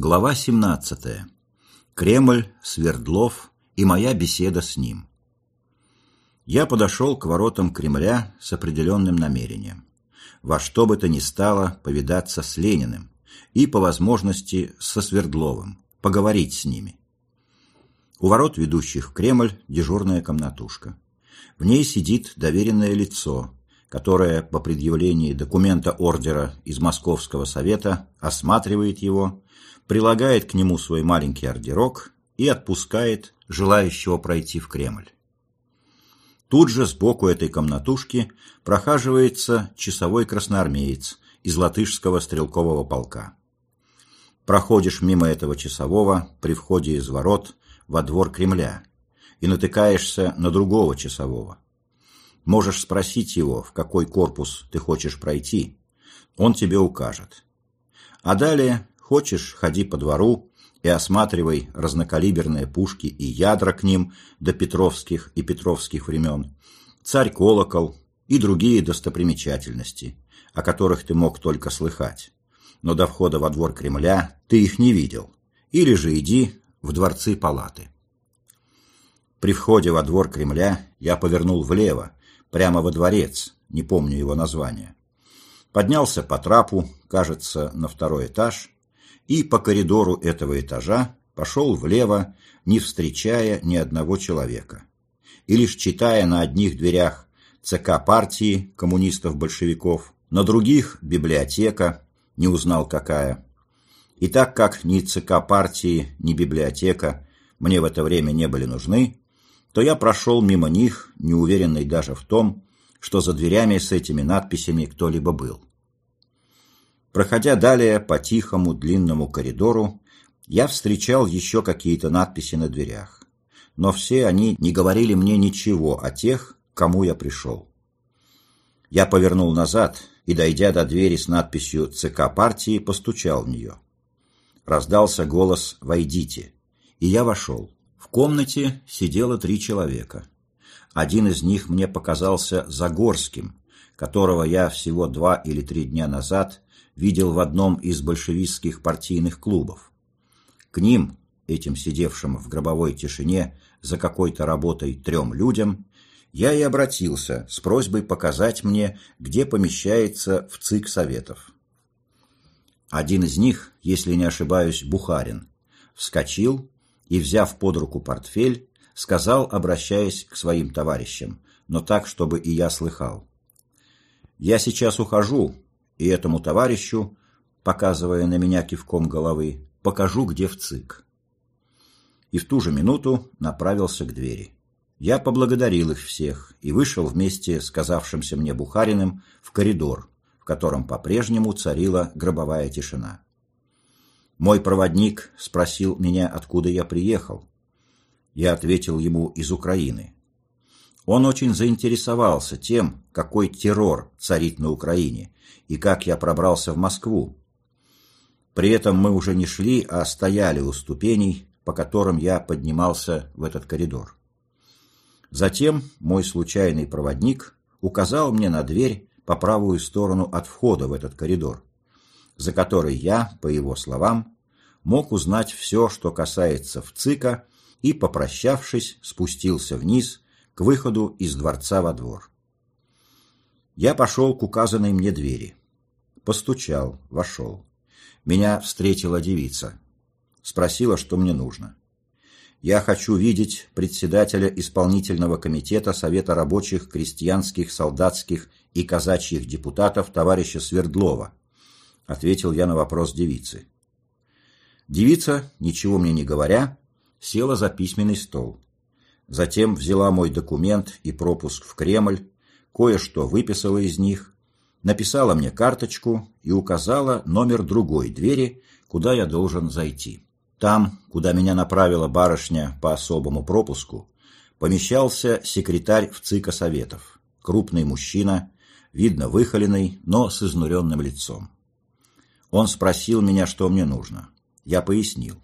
Глава 17. Кремль, Свердлов и моя беседа с ним. Я подошел к воротам Кремля с определенным намерением. Во что бы то ни стало повидаться с Лениным и, по возможности, со Свердловым, поговорить с ними. У ворот, ведущих в Кремль, дежурная комнатушка. В ней сидит доверенное лицо, которое по предъявлении документа ордера из Московского совета осматривает его, прилагает к нему свой маленький ордерок и отпускает желающего пройти в Кремль. Тут же сбоку этой комнатушки прохаживается часовой красноармеец из латышского стрелкового полка. Проходишь мимо этого часового при входе из ворот во двор Кремля и натыкаешься на другого часового. Можешь спросить его, в какой корпус ты хочешь пройти, он тебе укажет. А далее Хочешь, ходи по двору и осматривай разнокалиберные пушки и ядра к ним до петровских и петровских времен, царь-колокол и другие достопримечательности, о которых ты мог только слыхать. Но до входа во двор Кремля ты их не видел. Или же иди в дворцы палаты. При входе во двор Кремля я повернул влево, прямо во дворец, не помню его название. Поднялся по трапу, кажется, на второй этаж, и по коридору этого этажа пошел влево, не встречая ни одного человека. И лишь читая на одних дверях ЦК партии коммунистов-большевиков, на других – библиотека, не узнал какая. И так как ни ЦК партии, ни библиотека мне в это время не были нужны, то я прошел мимо них, не уверенный даже в том, что за дверями с этими надписями кто-либо был. Проходя далее по тихому длинному коридору, я встречал еще какие-то надписи на дверях. Но все они не говорили мне ничего о тех, кому я пришел. Я повернул назад и, дойдя до двери с надписью «ЦК партии», постучал в нее. Раздался голос «Войдите», и я вошел. В комнате сидело три человека. Один из них мне показался Загорским, которого я всего два или три дня назад видел в одном из большевистских партийных клубов. К ним, этим сидевшим в гробовой тишине за какой-то работой трем людям, я и обратился с просьбой показать мне, где помещается в ЦИК Советов. Один из них, если не ошибаюсь, Бухарин, вскочил и, взяв под руку портфель, сказал, обращаясь к своим товарищам, но так, чтобы и я слыхал. «Я сейчас ухожу, и этому товарищу, показывая на меня кивком головы, покажу, где в ЦИК. И в ту же минуту направился к двери. Я поблагодарил их всех и вышел вместе с казавшимся мне Бухариным в коридор, в котором по-прежнему царила гробовая тишина. Мой проводник спросил меня, откуда я приехал. Я ответил ему из Украины. Он очень заинтересовался тем, какой террор царит на Украине, и как я пробрался в Москву. При этом мы уже не шли, а стояли у ступеней, по которым я поднимался в этот коридор. Затем мой случайный проводник указал мне на дверь по правую сторону от входа в этот коридор, за которой я, по его словам, мог узнать все, что касается ВЦИКа, и, попрощавшись, спустился вниз к выходу из дворца во двор. Я пошел к указанной мне двери. Постучал, вошел. Меня встретила девица. Спросила, что мне нужно. Я хочу видеть председателя исполнительного комитета Совета рабочих, крестьянских, солдатских и казачьих депутатов товарища Свердлова, ответил я на вопрос девицы. Девица, ничего мне не говоря, села за письменный стол. Затем взяла мой документ и пропуск в Кремль, кое-что выписала из них, написала мне карточку и указала номер другой двери, куда я должен зайти. Там, куда меня направила барышня по особому пропуску, помещался секретарь в ЦИКа Советов, крупный мужчина, видно выхоленный, но с изнуренным лицом. Он спросил меня, что мне нужно. Я пояснил.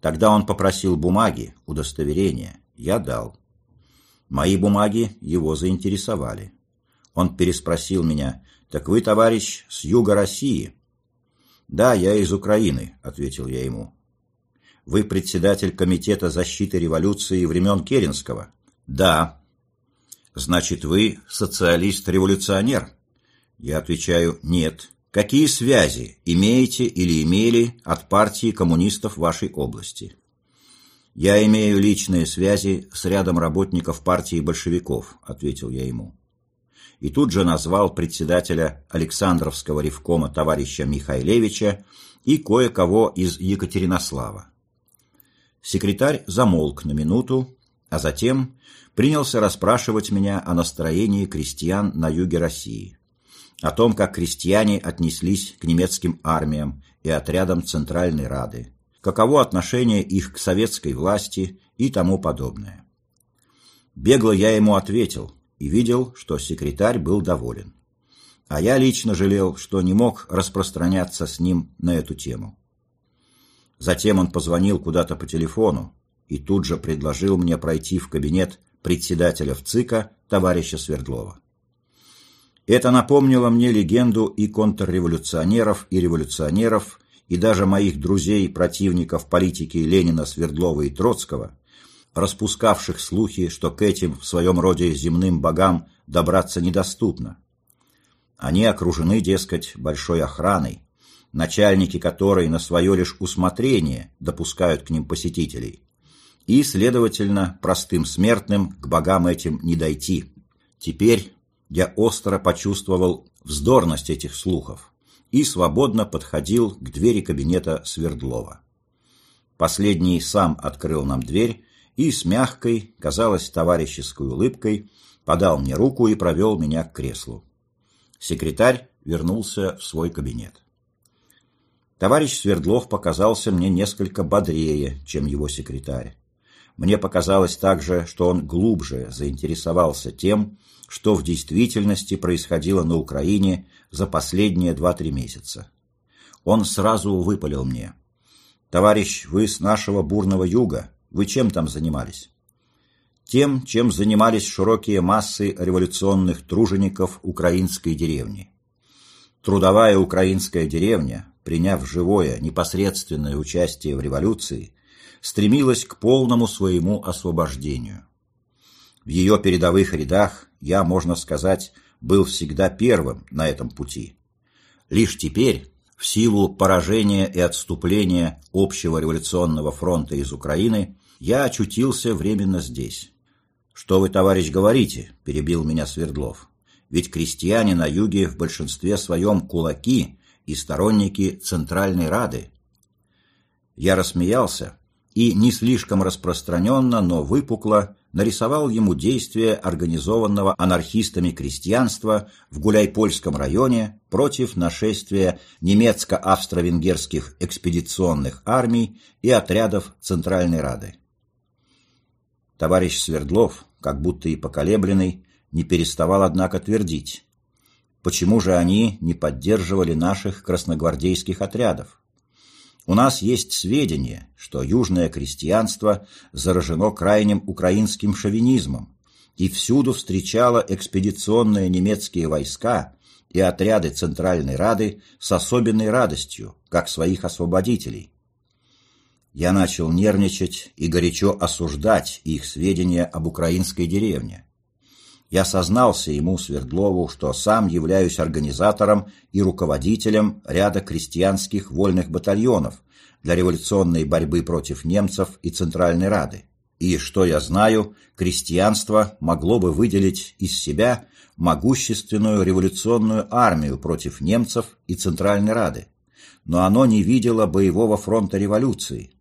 Тогда он попросил бумаги, удостоверения. Я дал. Мои бумаги его заинтересовали. Он переспросил меня, «Так вы, товарищ, с юга России?» «Да, я из Украины», — ответил я ему. «Вы председатель Комитета защиты революции времен Керенского?» «Да». «Значит, вы социалист-революционер?» Я отвечаю «нет». Какие связи имеете или имели от партии коммунистов вашей области? Я имею личные связи с рядом работников партии большевиков, ответил я ему. И тут же назвал председателя Александровского ревкома товарища Михайлевича и кое-кого из Екатеринослава. Секретарь замолк на минуту, а затем принялся расспрашивать меня о настроении крестьян на юге России о том, как крестьяне отнеслись к немецким армиям и отрядам Центральной Рады, каково отношение их к советской власти и тому подобное. Бегло я ему ответил и видел, что секретарь был доволен. А я лично жалел, что не мог распространяться с ним на эту тему. Затем он позвонил куда-то по телефону и тут же предложил мне пройти в кабинет председателя ВЦИКа товарища Свердлова. Это напомнило мне легенду и контрреволюционеров, и революционеров, и даже моих друзей-противников политики Ленина, Свердлова и Троцкого, распускавших слухи, что к этим в своем роде земным богам добраться недоступно. Они окружены, дескать, большой охраной, начальники которой на свое лишь усмотрение допускают к ним посетителей, и, следовательно, простым смертным к богам этим не дойти. Теперь я остро почувствовал вздорность этих слухов и свободно подходил к двери кабинета Свердлова. Последний сам открыл нам дверь и с мягкой, казалось, товарищеской улыбкой подал мне руку и провел меня к креслу. Секретарь вернулся в свой кабинет. Товарищ Свердлов показался мне несколько бодрее, чем его секретарь. Мне показалось также, что он глубже заинтересовался тем, что в действительности происходило на Украине за последние два-три месяца. Он сразу выпалил мне. «Товарищ, вы с нашего бурного юга. Вы чем там занимались?» Тем, чем занимались широкие массы революционных тружеников украинской деревни. Трудовая украинская деревня, приняв живое, непосредственное участие в революции, стремилась к полному своему освобождению. В ее передовых рядах я, можно сказать, был всегда первым на этом пути. Лишь теперь, в силу поражения и отступления общего революционного фронта из Украины, я очутился временно здесь. «Что вы, товарищ, говорите?» – перебил меня Свердлов. «Ведь крестьяне на юге в большинстве своем кулаки и сторонники Центральной Рады». Я рассмеялся и не слишком распространенно, но выпукло нарисовал ему действия организованного анархистами крестьянства в Гуляйпольском районе против нашествия немецко-австро-венгерских экспедиционных армий и отрядов Центральной Рады. Товарищ Свердлов, как будто и поколебленный, не переставал, однако, твердить, почему же они не поддерживали наших красногвардейских отрядов. У нас есть сведения, что южное крестьянство заражено крайним украинским шовинизмом и всюду встречало экспедиционные немецкие войска и отряды Центральной Рады с особенной радостью, как своих освободителей. Я начал нервничать и горячо осуждать их сведения об украинской деревне. Я сознался ему, Свердлову, что сам являюсь организатором и руководителем ряда крестьянских вольных батальонов для революционной борьбы против немцев и Центральной Рады. И, что я знаю, крестьянство могло бы выделить из себя могущественную революционную армию против немцев и Центральной Рады, но оно не видело боевого фронта революции.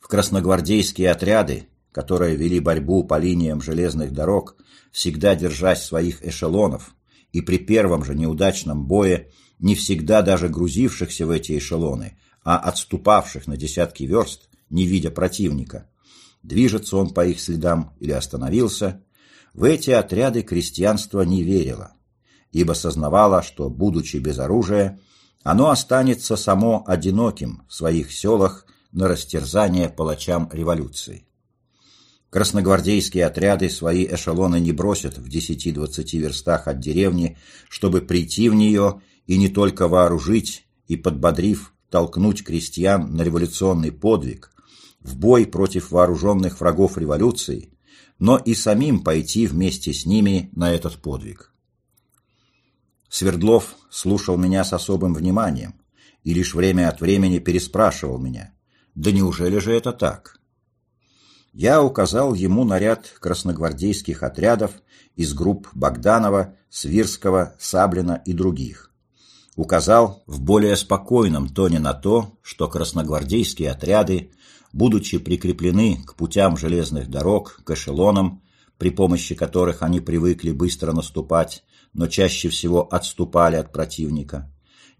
В красногвардейские отряды, которые вели борьбу по линиям железных дорог, всегда держась своих эшелонов, и при первом же неудачном бое не всегда даже грузившихся в эти эшелоны, а отступавших на десятки верст, не видя противника. Движется он по их следам или остановился. В эти отряды крестьянство не верило, ибо сознавало, что, будучи без оружия, оно останется само одиноким в своих селах на растерзание палачам революции. Красногвардейские отряды свои эшелоны не бросят в 10-20 верстах от деревни, чтобы прийти в нее и не только вооружить и подбодрив толкнуть крестьян на революционный подвиг, в бой против вооруженных врагов революции, но и самим пойти вместе с ними на этот подвиг. Свердлов слушал меня с особым вниманием и лишь время от времени переспрашивал меня, да неужели же это так? Я указал ему наряд красногвардейских отрядов из групп Богданова, Свирского, Саблина и других. Указал в более спокойном тоне на то, что красногвардейские отряды будучи прикреплены к путям железных дорог, к эшелонам, при помощи которых они привыкли быстро наступать, но чаще всего отступали от противника,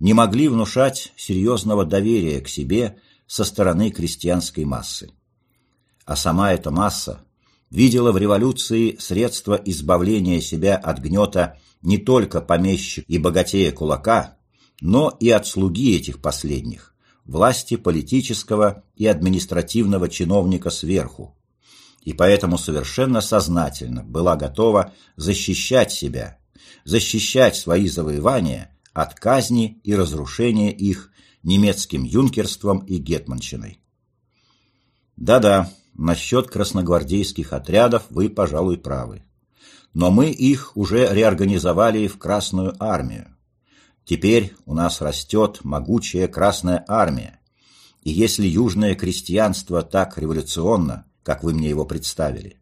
не могли внушать серьезного доверия к себе со стороны крестьянской массы. А сама эта масса видела в революции средства избавления себя от гнета не только помещик и богатея кулака, но и от слуги этих последних, власти политического и административного чиновника сверху, и поэтому совершенно сознательно была готова защищать себя, защищать свои завоевания от казни и разрушения их немецким юнкерством и гетманщиной. Да-да, насчет красногвардейских отрядов вы, пожалуй, правы. Но мы их уже реорганизовали в Красную армию. Теперь у нас растет могучая Красная Армия, и если южное крестьянство так революционно, как вы мне его представили,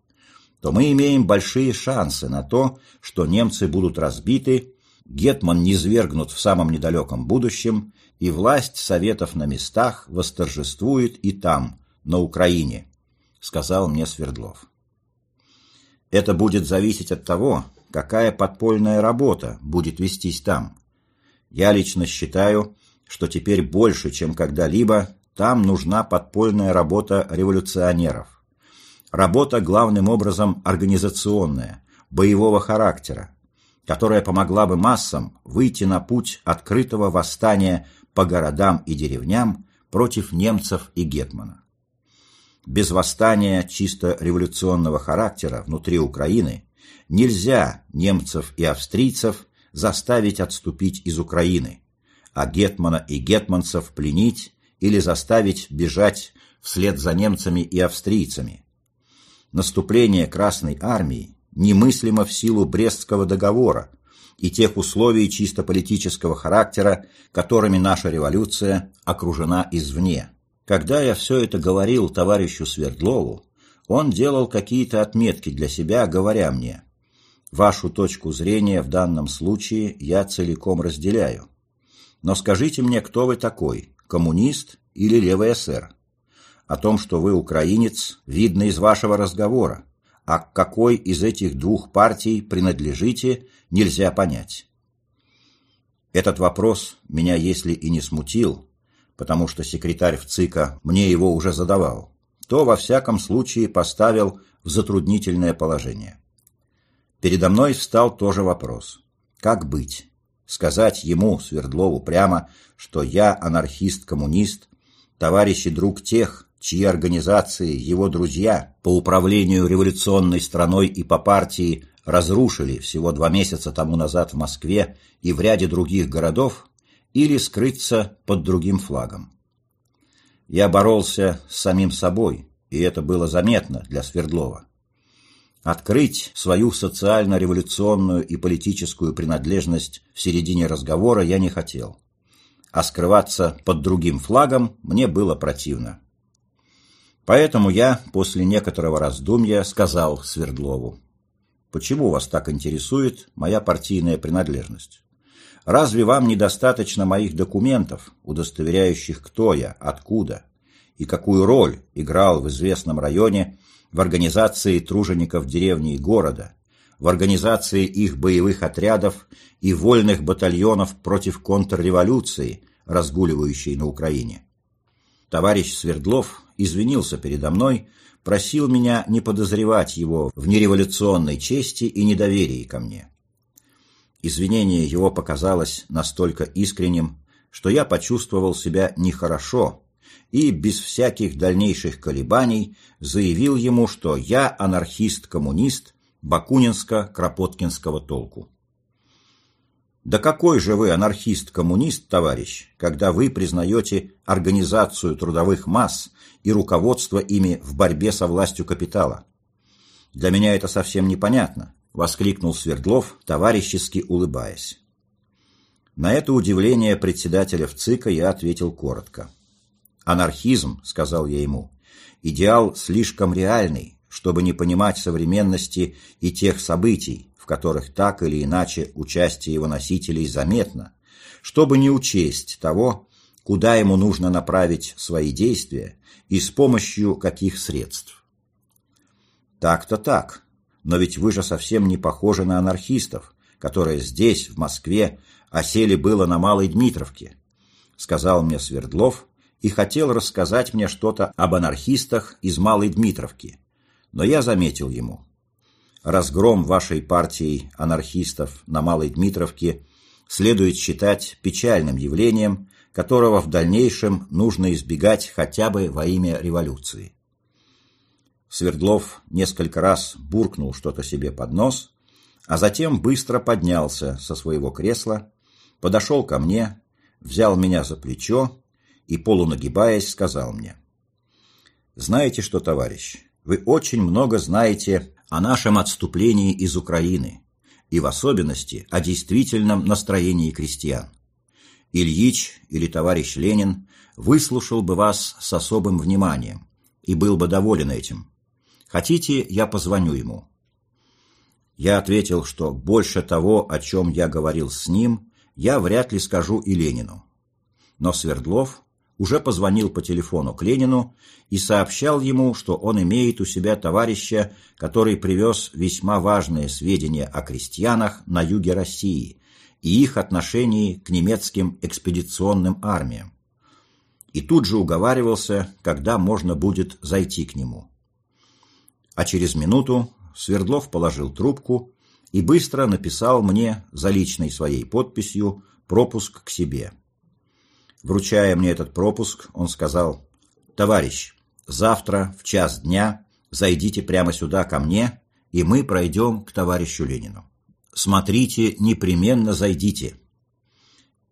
то мы имеем большие шансы на то, что немцы будут разбиты, Гетман низвергнут в самом недалеком будущем, и власть советов на местах восторжествует и там, на Украине, сказал мне Свердлов. Это будет зависеть от того, какая подпольная работа будет вестись там, я лично считаю, что теперь больше, чем когда-либо, там нужна подпольная работа революционеров. Работа главным образом организационная, боевого характера, которая помогла бы массам выйти на путь открытого восстания по городам и деревням против немцев и гетмана. Без восстания чисто революционного характера внутри Украины нельзя немцев и австрийцев заставить отступить из Украины, а Гетмана и гетманцев пленить или заставить бежать вслед за немцами и австрийцами. Наступление Красной Армии немыслимо в силу Брестского договора и тех условий чисто политического характера, которыми наша революция окружена извне. Когда я все это говорил товарищу Свердлову, он делал какие-то отметки для себя, говоря мне Вашу точку зрения в данном случае я целиком разделяю. Но скажите мне, кто вы такой, коммунист или левый эсер? О том, что вы украинец, видно из вашего разговора, а к какой из этих двух партий принадлежите, нельзя понять. Этот вопрос меня если и не смутил, потому что секретарь в ЦИКа мне его уже задавал, то во всяком случае поставил в затруднительное положение. Передо мной встал тоже вопрос. Как быть? Сказать ему, Свердлову, прямо, что я анархист-коммунист, товарищ и друг тех, чьи организации его друзья по управлению революционной страной и по партии разрушили всего два месяца тому назад в Москве и в ряде других городов, или скрыться под другим флагом. Я боролся с самим собой, и это было заметно для Свердлова. Открыть свою социально-революционную и политическую принадлежность в середине разговора я не хотел. А скрываться под другим флагом мне было противно. Поэтому я после некоторого раздумья сказал Свердлову, «Почему вас так интересует моя партийная принадлежность? Разве вам недостаточно моих документов, удостоверяющих, кто я, откуда и какую роль играл в известном районе в организации тружеников деревни и города, в организации их боевых отрядов и вольных батальонов против контрреволюции, разгуливающей на Украине. Товарищ Свердлов извинился передо мной, просил меня не подозревать его в нереволюционной чести и недоверии ко мне. Извинение его показалось настолько искренним, что я почувствовал себя нехорошо и без всяких дальнейших колебаний заявил ему, что я анархист-коммунист бакунинско-кропоткинского толку. Да какой же вы анархист-коммунист, товарищ, когда вы признаете организацию трудовых масс и руководство ими в борьбе со властью капитала? Для меня это совсем непонятно, воскликнул Свердлов, товарищески улыбаясь. На это удивление председателя ВЦИКа я ответил коротко. «Анархизм», — сказал я ему, — «идеал слишком реальный, чтобы не понимать современности и тех событий, в которых так или иначе участие его носителей заметно, чтобы не учесть того, куда ему нужно направить свои действия и с помощью каких средств. Так-то так, но ведь вы же совсем не похожи на анархистов, которые здесь, в Москве, осели было на Малой Дмитровке, сказал мне Свердлов и хотел рассказать мне что-то об анархистах из Малой Дмитровки, но я заметил ему, разгром вашей партии анархистов на Малой Дмитровке следует считать печальным явлением, которого в дальнейшем нужно избегать хотя бы во имя революции. Свердлов несколько раз буркнул что-то себе под нос, а затем быстро поднялся со своего кресла, подошел ко мне, взял меня за плечо и, полунагибаясь, сказал мне, «Знаете что, товарищ, вы очень много знаете о нашем отступлении из Украины и в особенности о действительном настроении крестьян. Ильич или товарищ Ленин выслушал бы вас с особым вниманием и был бы доволен этим. Хотите, я позвоню ему?» Я ответил, что больше того, о чем я говорил с ним, я вряд ли скажу и Ленину. Но Свердлов уже позвонил по телефону к Ленину и сообщал ему, что он имеет у себя товарища, который привез весьма важные сведения о крестьянах на юге России и их отношении к немецким экспедиционным армиям. И тут же уговаривался, когда можно будет зайти к нему. А через минуту Свердлов положил трубку и быстро написал мне за личной своей подписью пропуск к себе. Вручая мне этот пропуск, он сказал, «Товарищ, завтра в час дня зайдите прямо сюда ко мне, и мы пройдем к товарищу Ленину. Смотрите, непременно зайдите».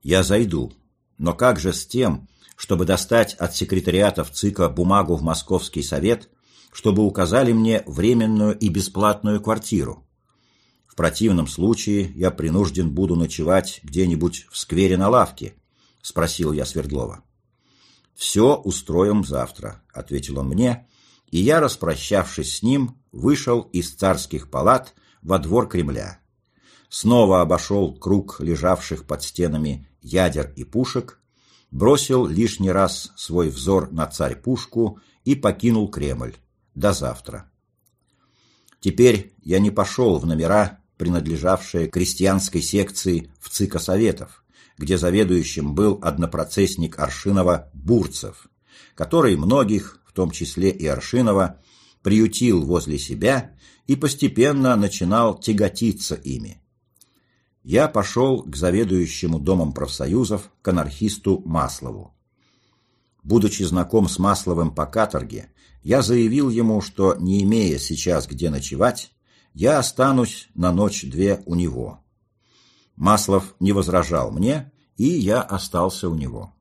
Я зайду, но как же с тем, чтобы достать от секретариата в ЦИКа бумагу в Московский совет, чтобы указали мне временную и бесплатную квартиру? В противном случае я принужден буду ночевать где-нибудь в сквере на лавке, — спросил я Свердлова. «Все устроим завтра», — ответил он мне, и я, распрощавшись с ним, вышел из царских палат во двор Кремля. Снова обошел круг лежавших под стенами ядер и пушек, бросил лишний раз свой взор на царь-пушку и покинул Кремль. До завтра. Теперь я не пошел в номера, принадлежавшие крестьянской секции в ЦИКа Советов, где заведующим был однопроцессник Аршинова Бурцев, который многих, в том числе и Аршинова, приютил возле себя и постепенно начинал тяготиться ими. Я пошел к заведующему Домом профсоюзов, к анархисту Маслову. Будучи знаком с Масловым по каторге, я заявил ему, что, не имея сейчас где ночевать, я останусь на ночь-две у него. Маслов не возражал мне, и я остался у него.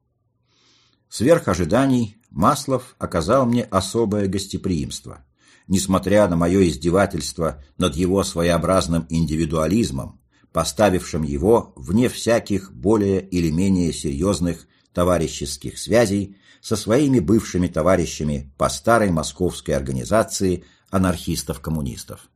Сверх ожиданий Маслов оказал мне особое гостеприимство. Несмотря на мое издевательство над его своеобразным индивидуализмом, поставившим его вне всяких более или менее серьезных товарищеских связей со своими бывшими товарищами по старой московской организации анархистов-коммунистов.